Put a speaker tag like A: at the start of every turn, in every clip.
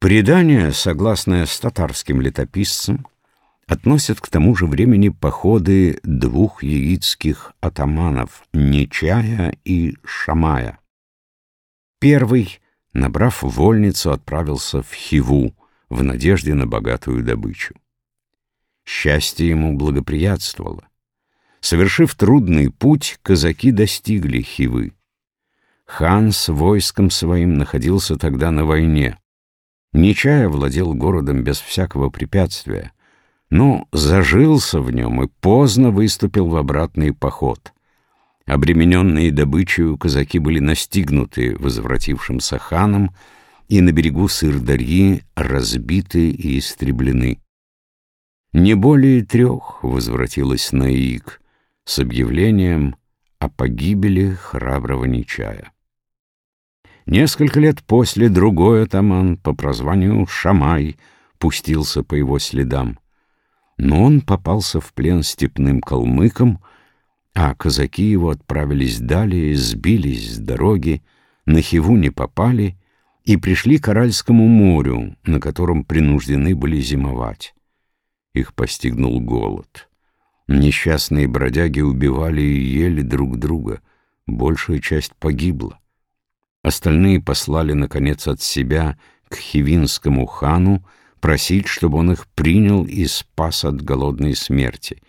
A: Предание, согласное с татарским летописцем, относят к тому же времени походы двух яицких атаманов Нечая и Шамая. Первый, набрав вольницу, отправился в Хиву в надежде на богатую добычу. Счастье ему благоприятствовало. Совершив трудный путь, казаки достигли Хивы. Хан с войском своим находился тогда на войне. Нечая владел городом без всякого препятствия, но зажился в нем и поздно выступил в обратный поход. Обремененные добычей казаки были настигнуты возвратившимся ханом и на берегу Сырдарьи разбиты и истреблены. Не более трех возвратилась Наик с объявлением о погибели храброго Нечая. Несколько лет после другой атаман по прозванию Шамай пустился по его следам. Но он попался в плен степным калмыкам, а казаки его отправились далее, сбились с дороги, на Хиву не попали и пришли к Аральскому морю, на котором принуждены были зимовать. Их постигнул голод. Несчастные бродяги убивали и ели друг друга, большая часть погибла. Остальные послали, наконец, от себя к хивинскому хану просить, чтобы он их принял и спас от голодной смерти.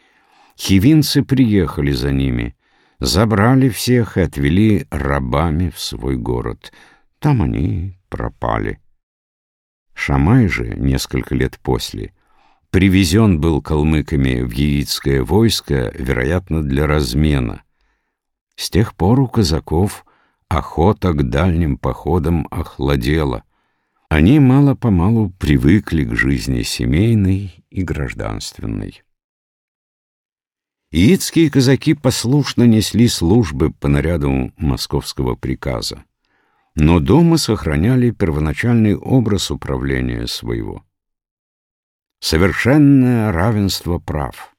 A: Хивинцы приехали за ними, забрали всех и отвели рабами в свой город. Там они пропали. Шамай же, несколько лет после, привезен был калмыками в яицкое войско, вероятно, для размена. С тех пор у казаков — охота к дальним походам охладела. Они мало-помалу привыкли к жизни семейной и гражданственной. Яицкие казаки послушно несли службы по наряду московского приказа, но дома сохраняли первоначальный образ управления своего. Совершенное равенство прав.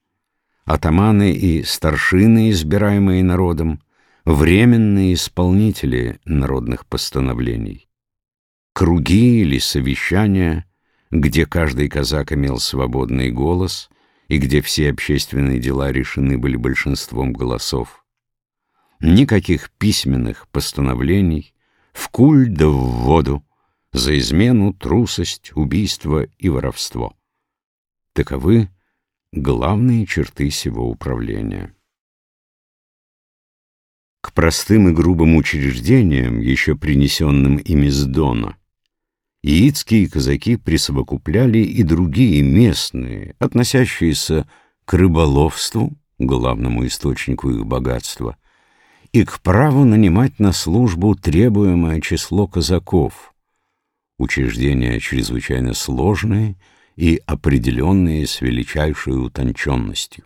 A: Атаманы и старшины, избираемые народом, временные исполнители народных постановлений. Круги или совещания, где каждый казак имел свободный голос и где все общественные дела решены были большинством голосов. Никаких письменных постановлений, в куль да в воду, за измену, трусость, убийство и воровство. Таковы главные черты сего управления. Простым и грубым учреждениям, еще принесенным ими с Дона, яицкие казаки присовокупляли и другие местные, относящиеся к рыболовству, главному источнику их богатства, и к праву нанимать на службу требуемое число казаков, учреждения чрезвычайно сложные и определенные с величайшей утонченностью.